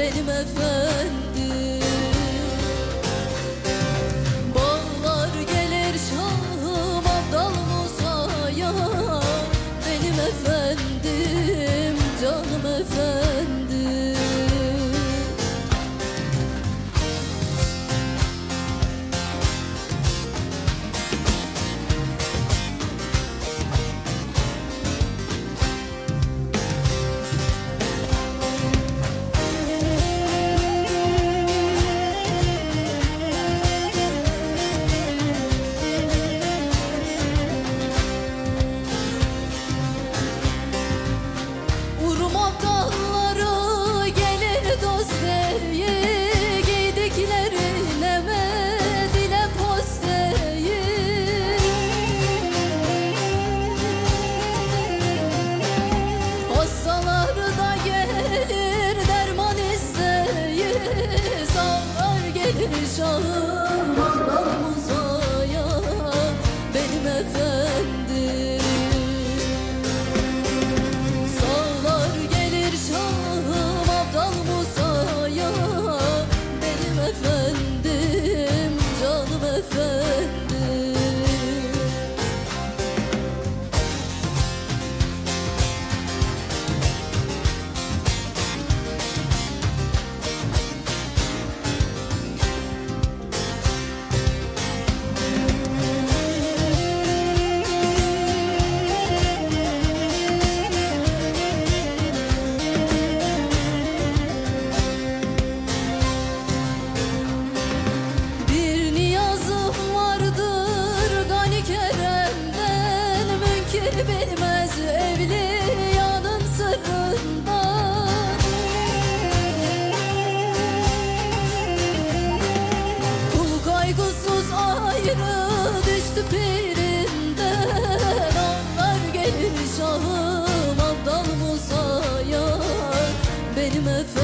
benim efendim. Sâu time of